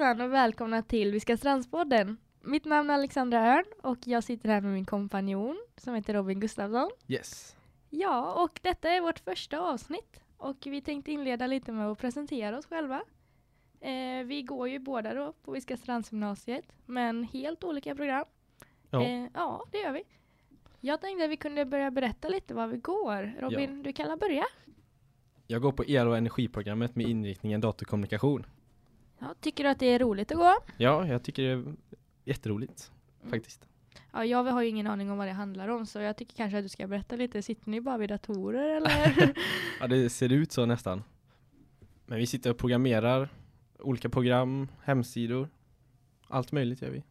allesammans och välkomna till Viska Strandspodden. Mitt namn är Alexandra Örn och jag sitter här med min kompanjon som heter Robin Gustafsson. Yes. Ja, och detta är vårt första avsnitt och vi tänkte inleda lite med att presentera oss själva. Eh, vi går ju båda då på Viska Strandsgymnasiet, men helt olika program. Ja. Eh, ja, det gör vi. Jag tänkte att vi kunde börja berätta lite vad vi går. Robin, du kan börja. Jag går på el- och energiprogrammet med inriktningen datorkommunikation. Ja, tycker du att det är roligt att gå? Ja, jag tycker det är jätteroligt Mm. faktiskt. Ja, jag har ju ingen aning om vad det handlar om så jag tycker kanske att du ska berätta lite. Sitter ni bara vid datorer eller? Ja, det ser ut så nästan. Men vi sitter och programmerar olika program, hemsidor. Allt möjligt gör vi.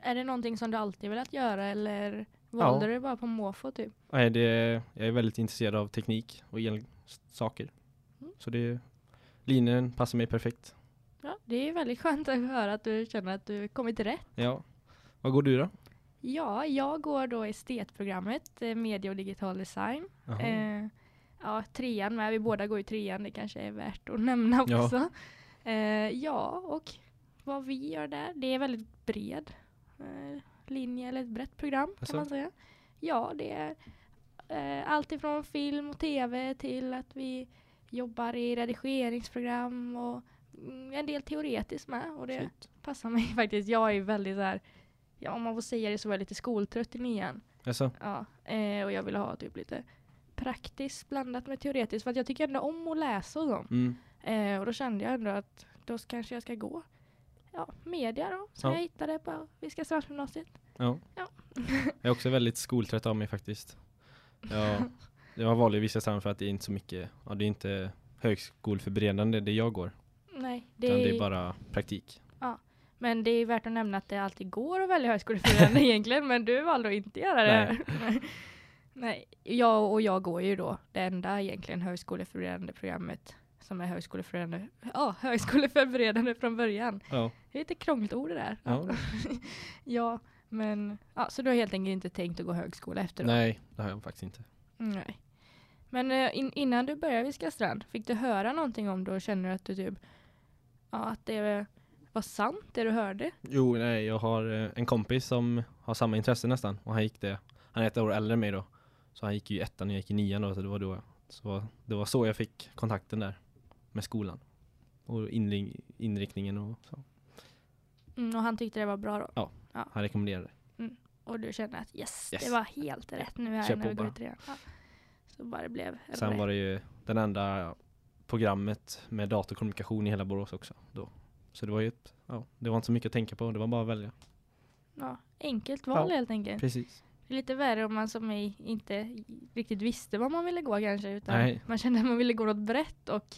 är det någonting som du alltid velat göra eller valde Ja. du bara på måfå typ? Nej, det, jag är väldigt intresserad av teknik och elsaker. Mm. Så det, linjen passar mig perfekt. Ja, det är väldigt skönt att höra att du känner att du kommit rätt. Ja. Vad går du då? Ja, jag går då estetprogrammet, eh, media och digital design. Eh, ja, trean med. Vi båda går i trean, det kanske är värt att nämna Ja. också. Eh, ja, och vad vi gör där, det är väldigt bred eh, linje eller ett brett program kan Jaså? man säga. Ja, det är eh, allt ifrån film och tv till att vi jobbar i redigeringsprogram och en del teoretiskt med. Och det Shit. passar mig faktiskt. Jag är väldigt så här, ja om man får säga det så var jag lite skoltrött i nian. Alltså, Ja, eh, och jag ville ha typ lite praktiskt blandat med teoretiskt för att jag tycker ändå om att läsa och så. mm. Eh, och då kände jag ändå att då kanske jag ska gå ja, media då, som Ja. jag hittade på Viska Strandsgymnasiet. Ja. Ja. jag är också väldigt skoltrött av mig faktiskt. Ja, jag valde vissa strand för att det är inte så mycket, ja det är inte högskoleförberedande det jag går. Nej, det, Utan det är bara praktik. men det är värt att nämna att det alltid går att välja högskoleförberedande egentligen, men du valde att inte göra det. Nej. Nej, jag och jag går ju då det enda egentligen högskoleförberedande programmet som är högskoleförberedande, ja, högskoleförberedande från början. Ja, Det är lite krångligt ord det där. ja. ja, men ja, så du har helt enkelt inte tänkt att gå högskola efteråt? Nej, det har jag faktiskt inte. Nej. Men eh, in, innan du började vid Strand, fick du höra någonting om det och känner du att du typ, ja, att det var sant det du hörde? Jo, nej, jag har eh, en kompis som har samma intresse nästan. Och han gick det, han är ett år äldre än mig då. Så han gick ju i ettan och jag gick i nian då, så det var då. Så det var så jag fick kontakten där med skolan. Och inriktningen och så. Mm, och han tyckte det var bra då? Han rekommenderade det. Och du kände att yes, Yes. det var helt rätt nu här Kör när vi går ut trean. Ja. Så bara det blev Sen rätt. var det ju den enda programmet med datorkommunikation i hela Borås också då. Så det var ju ett, ja, det var inte så mycket att tänka på, det var bara att välja. ja, enkelt val Ja. helt enkelt. Precis. Det är lite värre om man som mig inte riktigt visste vad man ville gå kanske. Utan Nej. man kände att man ville gå något brett och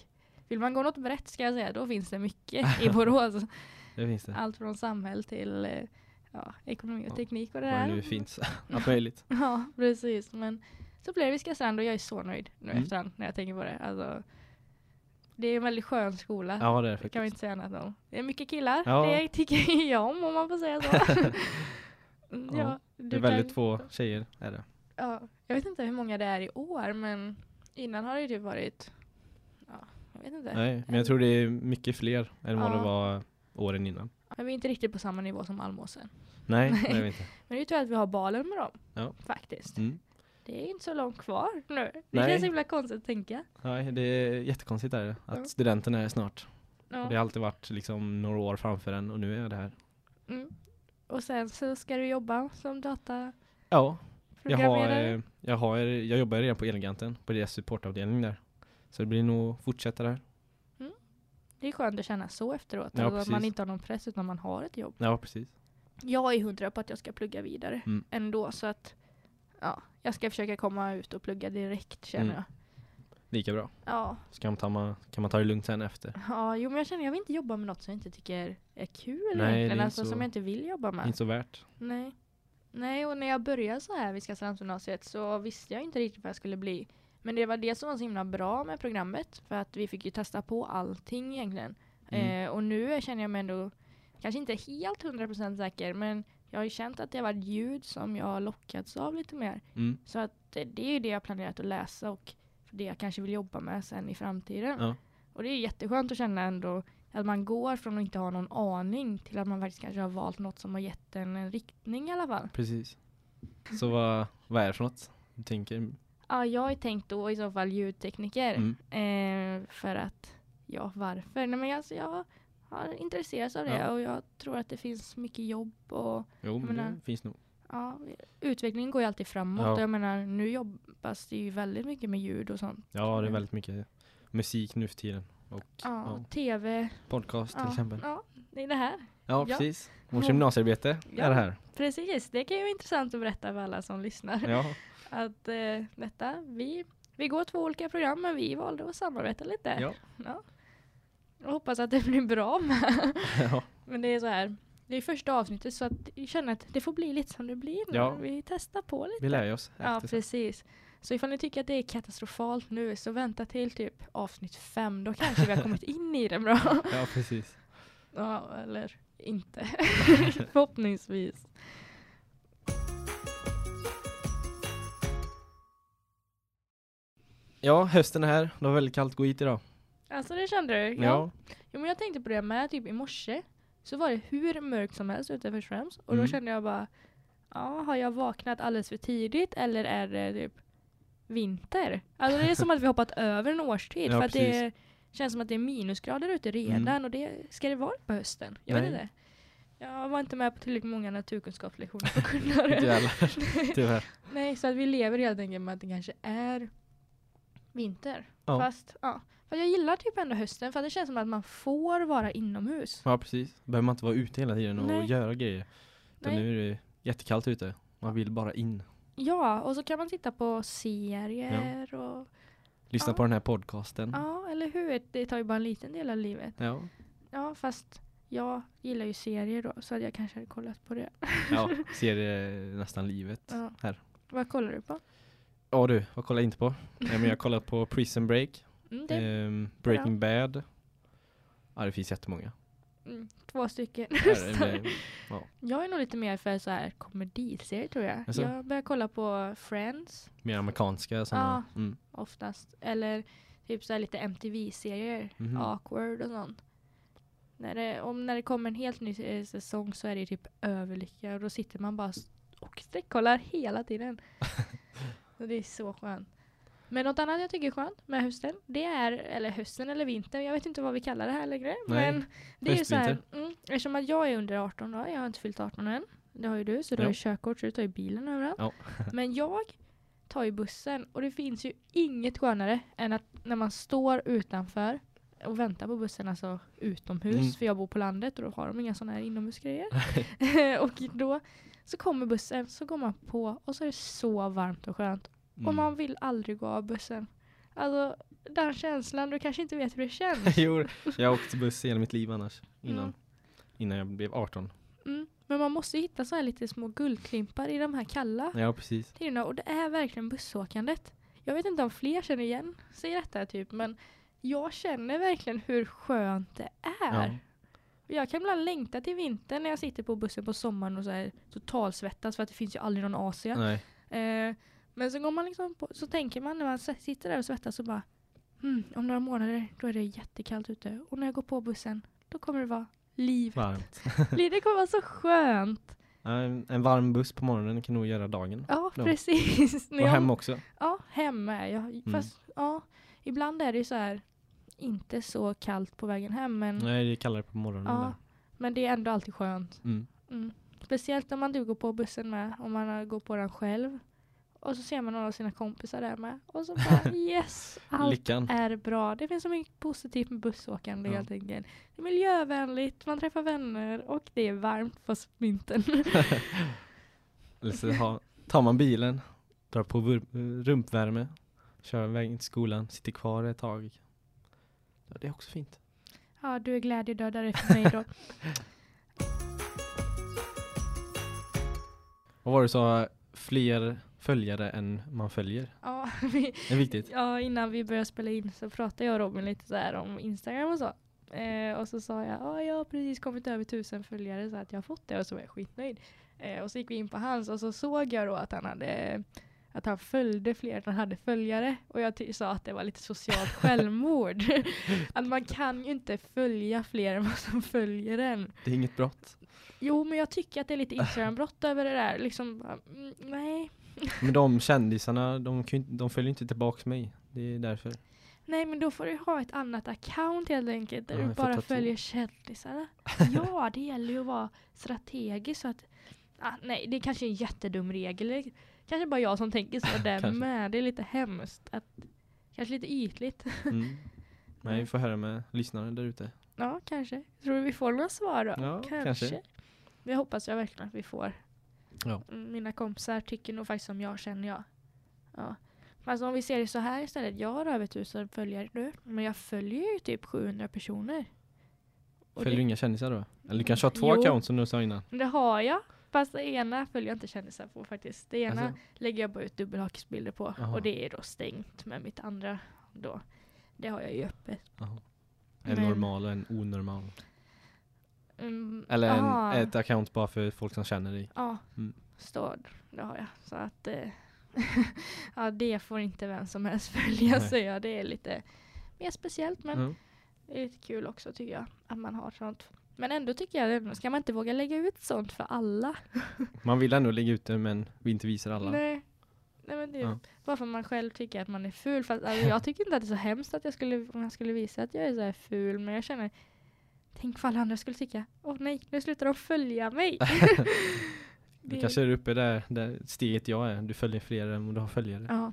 vill man gå något brett ska jag säga, då finns det mycket i Borås. Det finns det. Allt från samhäll till eh, ja, ekonomi och Ja, teknik och det där. nu finns. Allt möjligt. Ja, precis. Men så blev det Viska Strand och jag är så nöjd nu Mm. efterhand när jag tänker på det. Alltså, det är en väldigt skön skola. Ja, det är det kan vi inte säga annat om. Det är mycket killar. Ja. Det tycker jag om om man får säga så. Ja, du Det är väldigt kan- få tjejer är det. Ja, jag vet inte hur många det är i år men innan har det ju typ varit Ja, jag vet inte. Nej, men jag tror det är mycket fler än vad Ja. det var åren innan. Men vi är inte riktigt på samma nivå som Almåsen. Nej, Nej. det är vi inte. Men det är ju tur att vi har balen med dem. Ja. Faktiskt. Mm. Det är inte så långt kvar nu. Det Nej. känns himla konstigt att tänka. Nej, det är jättekonstigt är det. Att Ja. studenten är snart. Ja. Det har alltid varit liksom några år framför en och nu är jag det här. Mm. Och sen så ska du jobba som dataprogrammerare. Ja, jag har, eh, jag har, jag jobbar redan på Elgiganten, på deras supportavdelning där. Så det blir nog fortsätta där. Det är skönt att känna så efteråt. Ja, alltså att man inte har någon press utan man har ett jobb. Ja, precis. Jag är hundra på att jag ska plugga vidare Mm. ändå så att ja, jag ska försöka komma ut och plugga direkt känner Mm. jag. Lika bra. Ja, Så kan man ta, kan man ta det lugnt sen efter. ja, jo men jag känner jag vill inte jobba med något som jag inte tycker är kul Nej, egentligen. Alltså så- som jag inte vill jobba med. Inte så värt. Nej. Nej, och när jag började så här vid Skattestrandsgymnasiet så visste jag inte riktigt vad jag skulle bli. Men det var det som var så himla bra med programmet. För att vi fick ju testa på allting egentligen. Mm. Eh, och nu känner jag mig ändå, kanske inte helt 100% säker, men jag har ju känt att det har varit ljud som jag har lockats av lite mer. Mm. Så att det, det är ju det jag har planerat att läsa och det jag kanske vill jobba med sen i framtiden. Ja. Och det är jätteskönt att känna ändå att man går från att inte ha någon aning till att man faktiskt kanske har valt något som har gett en en riktning i alla fall. Precis. Så vad, vad är det för något? Du tänker? Ja, jag har tänkt då i så fall ljudtekniker. Mm. Eh, för att, ja varför? Nej men alltså jag har intresserats av det Ja. och jag tror att det finns mycket jobb och Jo, men menar- det finns nog. ja, utvecklingen går ju alltid framåt. Ja. Jag menar, nu jobbas det ju väldigt mycket med ljud och sånt. Ja, det är väldigt mycket musik nu för tiden. Och Ja, ja, tv. podcast till Ja, exempel. ja, det är det här. Ja, precis. Vårt gymnasiearbete Ja. är det här. Precis, det kan ju vara intressant att berätta för alla som lyssnar. Ja, Att eh, detta, vi, vi går två olika program men vi valde att samarbeta lite. ja. Ja. Jag hoppas att det blir bra med. ja. Men det är så här. Det är första avsnittet så att jag känner att det får bli lite som det blir. Ja. Vi testar på lite. Vi lär oss. Ja, precis. Så ifall ni tycker att det är katastrofalt nu så vänta till typ avsnitt fem. Då kanske vi har kommit in i det bra. Ja, precis. Ja, eller inte. Förhoppningsvis. Ja, hösten är här. Det var väldigt kallt. Gå hit idag. Alltså det kände du? Ja. Ja. Jo, men jag tänkte på det med typ i morse. Så var det hur mörkt som helst ute först och främst. Och Mm. då kände jag bara, ja, har jag vaknat alldeles för tidigt eller är det typ vinter? Alltså det är som att vi hoppat över en årstid. Ja, för att det precis. känns som att det är minusgrader ute redan Mm. och det ska det vara på hösten. Jag vet Nej. inte. Jag var inte med på tillräckligt många naturkunskapslektioner för att kunna det. Tyvärr. Nej, så att vi lever helt enkelt med att det kanske är vinter. Ja. Fast, ja. För jag gillar typ ändå hösten för det känns som att man får vara inomhus. Ja, precis. Behöver man inte vara ute hela tiden och Nej. göra grejer. Utan Nej. nu är det jättekallt ute. Man vill bara in. Ja, och så kan man titta på serier och Lyssna Ja. på den här podcasten. ja, eller hur? Det tar ju bara en liten del av livet. Ja. Ja, fast jag gillar ju serier då så att jag kanske hade kollat på det. ja, ser det nästan livet Ja. här. Vad kollar du på? Ja du, vad kollar jag inte på? Nej, men jag kollar på Prison Break, Mm, ehm, Breaking Bad. Ja, det finns jättemånga. mm, två stycken. Ja, det- ja. jag är nog lite mer för så här komediserier tror jag. Jaså? Jag börjar kolla på Friends Mer amerikanska sådana. Mm. oftast. Eller typ så här lite MTV-serier. Mhm. Awkward och sånt. När det, om när det kommer en helt ny eh, säsong så är det typ överlycka och då sitter man bara och sträckkollar hela tiden. så det är så skönt. Men något annat jag tycker är skönt med hösten, det är, eller hösten eller vintern, jag vet inte vad vi kallar det här längre. Nej, Men det är ju så här, mm, eftersom att jag är under 18 år, jag har inte fyllt 18 än. Det har ju du, så du har Ja. ju körkort så du tar ju bilen överallt. Ja. Men jag tar ju bussen och det finns ju inget skönare än att när man står utanför och väntar på bussen, alltså utomhus, Mm. för jag bor på landet och då har de inga sådana här inomhusgrejer. och då så kommer bussen, så går man på och så är det så varmt och skönt. Och Mm. man vill aldrig gå av bussen. Alltså den känslan, du kanske inte vet hur det känns. jo, jag har åkt buss hela mitt liv annars. Innan, Mm. innan jag blev 18. Mm. Men man måste hitta så här lite små guldklimpar i de här kalla Ja, precis. tiderna och det är verkligen bussåkandet. Jag vet inte om fler känner igen sig detta typ men jag känner verkligen hur skönt det är. Ja. Jag kan ibland längta till vintern när jag sitter på bussen på sommaren och så här totalsvettas för att det finns ju aldrig någon AC. Nej. Eh, men så går man liksom på, så tänker man när man sitter där och svettas så bara hmm, om några månader då är det jättekallt ute och när jag går på bussen då kommer det vara livet. Varmt. Det kommer vara så skönt. En, en varm buss på morgonen kan nog göra dagen. Ja, Ja. precis. Och hem också. Ja, hem är jag. Fast ja, ibland är det ju så här inte så kallt på vägen hem men, Nej, det är kallare på morgonen. ja, där. men det är ändå alltid skönt. Mm. Mm. Speciellt om man du går på bussen med, om man går på den själv. Och så ser man några av sina kompisar där med. Och så bara yes, allt Lyckan. är bra. Det finns så mycket positivt med bussåkande Ja. helt enkelt. Det är miljövänligt, man träffar vänner och det är varmt på vintern. Eller så ha, tar man bilen, drar på rumpvärme, kör vägen till skolan, sitter kvar ett tag. Ja, det är också fint. ja, du är glädjedödare för mig då. Vad var det du sa? Fler följare än man följer. ja, vi, Det är viktigt. Ja, innan vi började spela in så pratade jag och Robin lite så här om Instagram och så. Eh, och så sa jag, ja jag har precis kommit över tusen följare så att jag har fått det och så var jag skitnöjd. Eh, och så gick vi in på hans och så såg jag då att han hade att han följde fler än han hade följare. Och jag sa att det var lite socialt självmord. att man kan ju inte följa fler än vad som följer en. Det är inget brott. Jo, men jag tycker att det är lite Instagram-brott över det där. Liksom, bara, mm, nej. Men de kändisarna, de, de följer inte tillbaks mig. Det är därför. Nej, men då får du ha ett annat account helt enkelt. Där Ja, du bara följer kändisarna. ja, det gäller ju att vara strategisk. Så att, ah, nej, det är kanske är en jättedum regel. Det Kanske bara jag som tänker så där med. Det är lite hemskt. Att, kanske lite ytligt. Mm. Nej, vi får höra med lyssnare där ute. Ja, kanske. Tror du vi får några svar då? Ja, kanske. Det hoppas jag verkligen att vi får. Ja. Mm, Mina kompisar tycker nog faktiskt som jag känner jag. Ja. Men alltså om vi ser det så här istället. Jag har över tusen följare nu. Men jag följer ju typ 700 personer. Och Följer du inga kändisar då? Eller du kanske har två Jo. accounts som du sa innan? det har jag. Fast det ena följer jag inte kändisar på faktiskt. Det ena Alltså, lägger jag bara ut dubbelhakisbilder på. Jaha. Och det är då stängt. med mitt andra då. Det har jag ju öppet. jaha. En Men- normal och en onormal. Mm, Eller en, ett account bara för folk som känner dig. Ja, Mm. står det har jag. Så att eh, ja, det får inte vem som helst följa Nej. Det är lite mer speciellt men Ja. det är lite kul också tycker jag att man har sånt. Men ändå tycker jag, ska man inte våga lägga ut sånt för alla? Man vill ändå lägga ut det men vi inte visar alla. Nej. Nej men det är Ja. bara för att man själv tycker att man är ful. Fast, alltså, jag tycker inte att det är så hemskt att jag skulle, om jag skulle visa att jag är så här ful. Men jag känner, tänk vad alla andra skulle tycka. Åh nej, nu slutar de följa mig. Det kanske är uppe där, där steget jag är. Du följer fler än du har följare. Ja,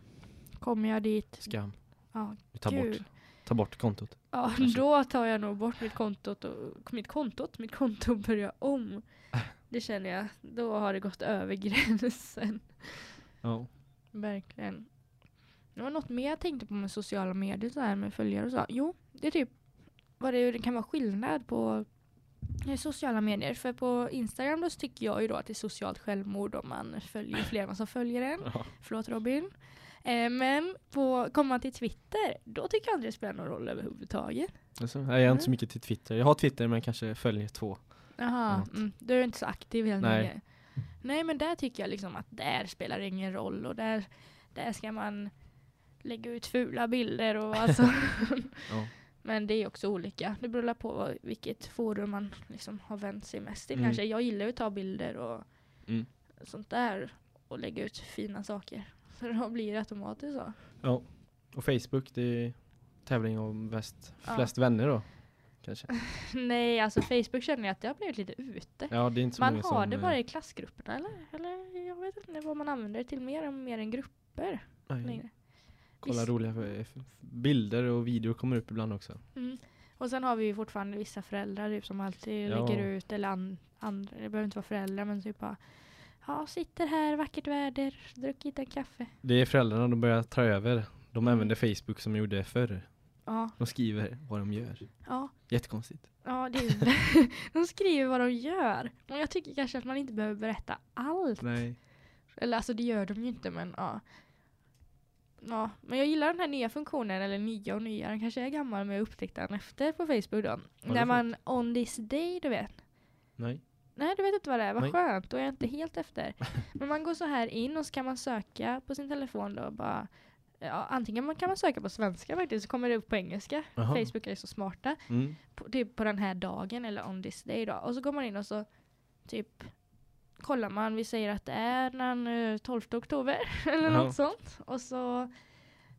kommer jag dit. Skam. Ja, Du tar Gud. bort, tar bort kontot. Ja, Kanske. då tar jag nog bort mitt kontot och mitt kontot, mitt konto börjar om. Det känner jag, då har det gått över gränsen. Ja. Verkligen. Det var något mer jag tänkte på med sociala medier så här med följare och så. Jo, det är typ vad det, det kan vara skillnad på eh, sociala medier. För på Instagram då så tycker jag ju då att det är socialt självmord om man följer fler än vad som följer en. Ja. Förlåt Robin. Eh, men på, kommer man till Twitter, då tycker jag inte det spelar någon roll överhuvudtaget. Alltså, jag är inte så mycket till Twitter. Jag har Twitter men kanske följer två. Jaha, mm, du är inte så aktiv helt Nej. Nej men där tycker jag liksom att där spelar det ingen roll och där, där ska man lägga ut fula bilder och alltså. Ja. Men det är också olika. Det beror på vad, vilket forum man liksom har vänt sig mest till Mm. kanske. Jag gillar att ta bilder och Mm. sånt där och lägga ut fina saker. Så då blir det automatiskt så. ja. Och Facebook, det är tävling om bäst, Ja. flest vänner då. Kanske. Nej, alltså Facebook känner jag att det har blivit lite ute. Ja, det är inte så Man har som... det eh, bara i klassgrupperna eller? Eller jag vet inte vad man använder det till mer än mer än grupper längre. kolla Visst. roliga eh, bilder och videor kommer upp ibland också. Mm. Och sen har vi ju fortfarande vissa föräldrar typ, som alltid Ja. lägger ut, eller an, andra, det behöver inte vara föräldrar men typ bara Ja, sitter här, vackert väder, druckit en kaffe. Det är föräldrarna, de börjar ta över. De Mm. använder Facebook som de gjorde förr. Ja, De skriver vad de gör. ja, Jättekonstigt. ja det är De skriver vad de gör. Och jag tycker kanske att man inte behöver berätta allt. Nej. Eller alltså det gör de ju inte men ja. Ja, men jag gillar den här nya funktionen, eller nya och nya, den kanske är gammal men jag upptäckte den efter på Facebook då. När man on this day, du vet. Nej. Nej, du vet inte vad det är. Vad Nej. skönt, då är jag inte helt efter. Men man går så här in och så kan man söka på sin telefon då bara Ja, antingen man kan man söka på svenska faktiskt så kommer det upp på engelska. Jaha. Facebook är så smarta. Mm. På, typ på den här dagen eller on this day då. Och så går man in och så typ kollar man, vi säger att det är den eh, 12 oktober eller Ja. något sånt. Och så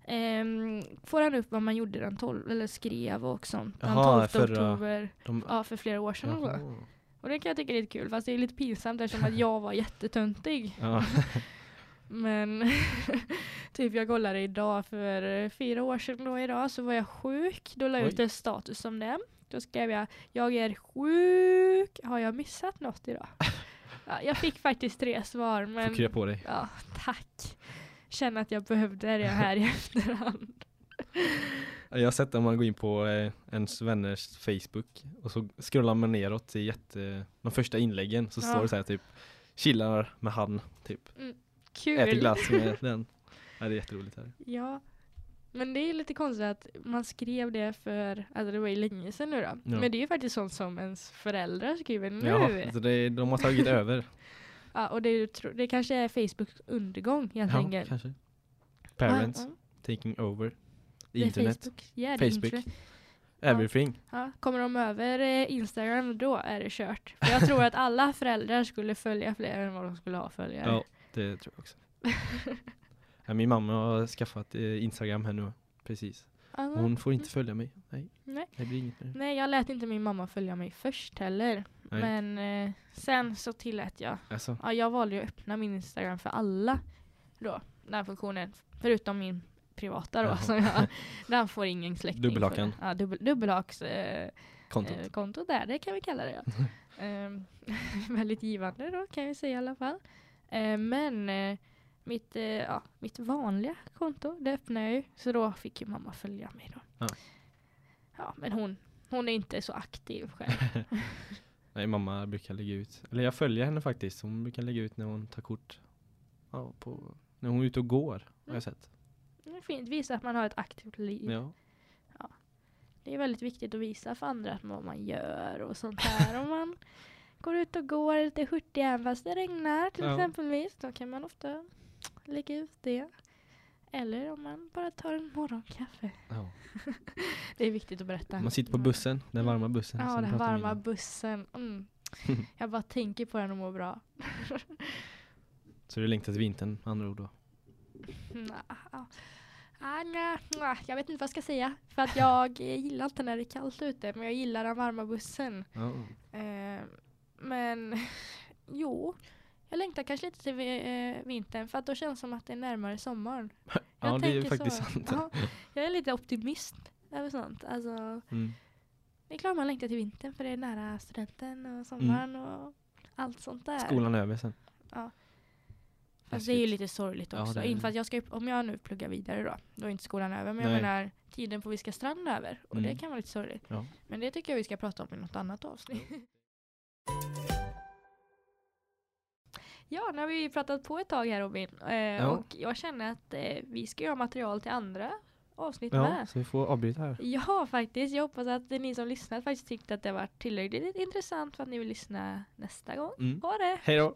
ehm, får han upp vad man gjorde den 12, eller skrev och sånt. Den Jaha, 12 förra- oktober, De, ja för flera år sedan. och så. Och det kan jag tycka är lite kul, fast det är lite pinsamt eftersom att jag var jättetöntig. Ja. Men typ jag kollade idag för fyra år sedan då idag så var jag sjuk. Då la jag ut en status om det. Då skrev jag, jag är sjuk, har jag missat något idag? Ja, jag fick faktiskt tre svar Får men krya på dig. ja, tack. Känner att jag behövde det här i efterhand. Jag har sett om man går in på eh, ens vänners Facebook och så scrollar man neråt till jätte, de första inläggen så Ja. står det så här typ chillar med han, typ. Kul. Äter glass med den. Ja, det är jätteroligt här. Ja. Men det är lite konstigt att man skrev det för, alltså det var ju länge sedan nu då. Ja. Men det är ju faktiskt sånt som ens föräldrar skriver nu. Ja, alltså det, de har tagit över. Ja, och det, det kanske är Facebooks undergång helt Ja, enkelt. kanske. Parents Ja, ja. taking over. Internet, Facebook. Är Facebook. internet. everything. Ja, kommer de över eh, Instagram då är det kört. För jag tror att alla föräldrar skulle följa fler än vad de skulle ha följare. Ja, det tror jag också. ja, min mamma har skaffat eh, Instagram här nu. Precis. Alltså, Hon får inte följa mig. Nej, Nej. det blir inget med. Nej, jag lät inte min mamma följa mig först heller. Nej. Men eh, sen så tillät jag. Alltså, Ja, jag valde att öppna min Instagram för alla då. Den här funktionen. Förutom min privata då. Som jag, den får ingen släkting. Dubbelhaken. för. Ja, dubbel, dubbelhaks eh, kontot. eh, konto där, det kan vi kalla det. Ja. Ehm, väldigt givande då kan vi säga i alla fall. Eh, men eh, mitt, eh, ja, mitt vanliga konto, det öppnade jag ju. Så då fick ju mamma följa mig då. Ja. Ja, men hon, hon är inte så aktiv själv. Nej, mamma brukar lägga ut. Eller jag följer henne faktiskt. Hon brukar lägga ut när hon tar kort. Ja, på, när hon är ute och går. Har Mm. jag sett. Det är fint, visa att man har ett aktivt liv. Ja. Det är väldigt viktigt att visa för andra vad man gör och sånt här. Om man går ut och går lite hurtig även fast det regnar till Ja. exempelvis. Då kan man ofta lägga ut det. Eller om man bara tar en morgonkaffe. ja. Det är viktigt att berätta. Man sitter på bussen. Den varma bussen. Ja, den varma bussen. Mm. Jag bara tänker på den och mår bra. Så du längtar till vintern andra ord då? Ah, nja, jag vet inte vad jag ska säga. För att jag gillar inte när det är kallt ute. Men jag gillar den varma bussen. Eh, men jo, jag längtar kanske lite till eh, vintern för att då känns det som att det är närmare sommaren. Ja, Jag det är ju faktiskt så. sant. Ja, jag är lite optimist över sånt. Alltså, Mm. det är klart man längtar till vintern för det är nära studenten och sommaren och allt sånt där. Skolan är över sen. Fast det är ju lite sorgligt Ja, också. det är In det. för att jag ska, om jag nu pluggar vidare då, då är inte skolan över. Men jag Nej. menar, tiden på Viska strand över. Och det Mm. kan vara lite sorgligt. Ja. Men det tycker jag vi ska prata om i något annat avsnitt. Ja, nu har vi pratat på ett tag här Robin. Eh, Ja. Och jag känner att eh, vi ska göra material till andra avsnitt ja, med. så vi får avbryta här. Ja, faktiskt. Jag hoppas att ni som lyssnat faktiskt tyckte att det var tillräckligt intressant för att ni vill lyssna nästa gång. Mm. Ha det! Hej då!